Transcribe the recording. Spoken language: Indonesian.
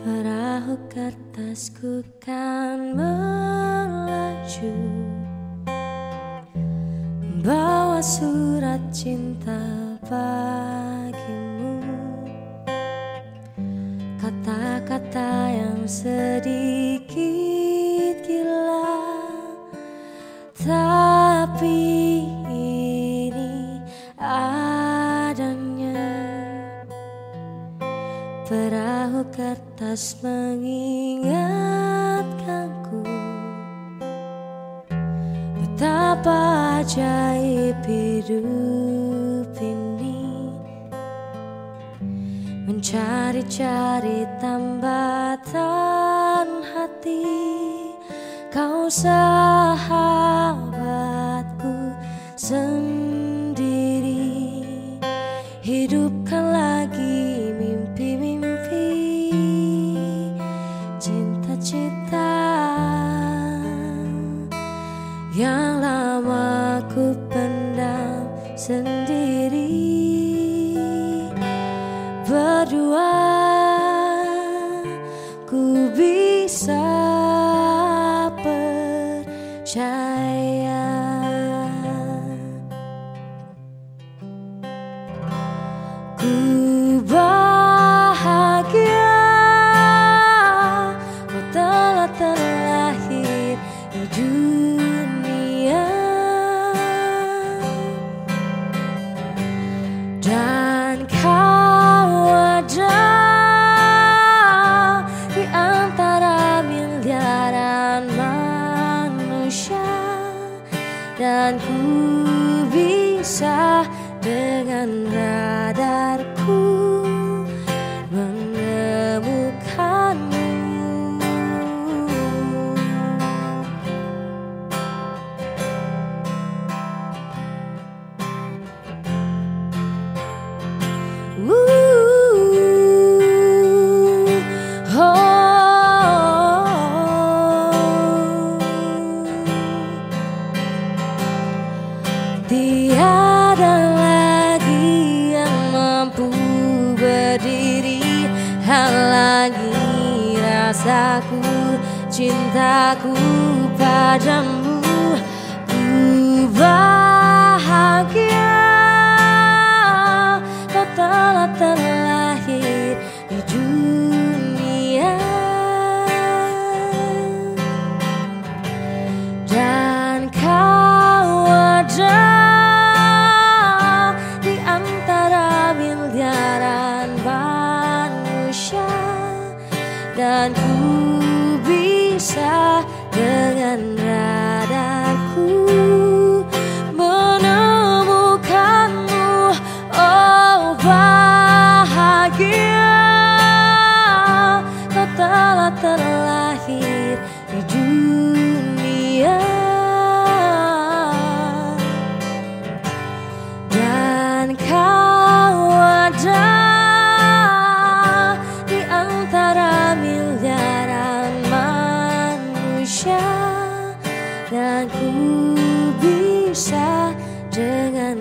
Perahu kertasku kan melaju. Bawa surat cinta bagimu. Kata-kata yang sedikit Kertas mengingatkanku. Betapa ajaib hidup ini. Mencari-cari tambatan hati. Kau sahabatku sendiri. Hidupkan Yang lama ku pendam sendiri. Berdua ku bisa percaya Dan ku bisa dengan radarku Tiada lagi yang mampu berdiri. Halangi rasaku, cintaku padamu. Ku bisa dengan Takkan ku bisa dengan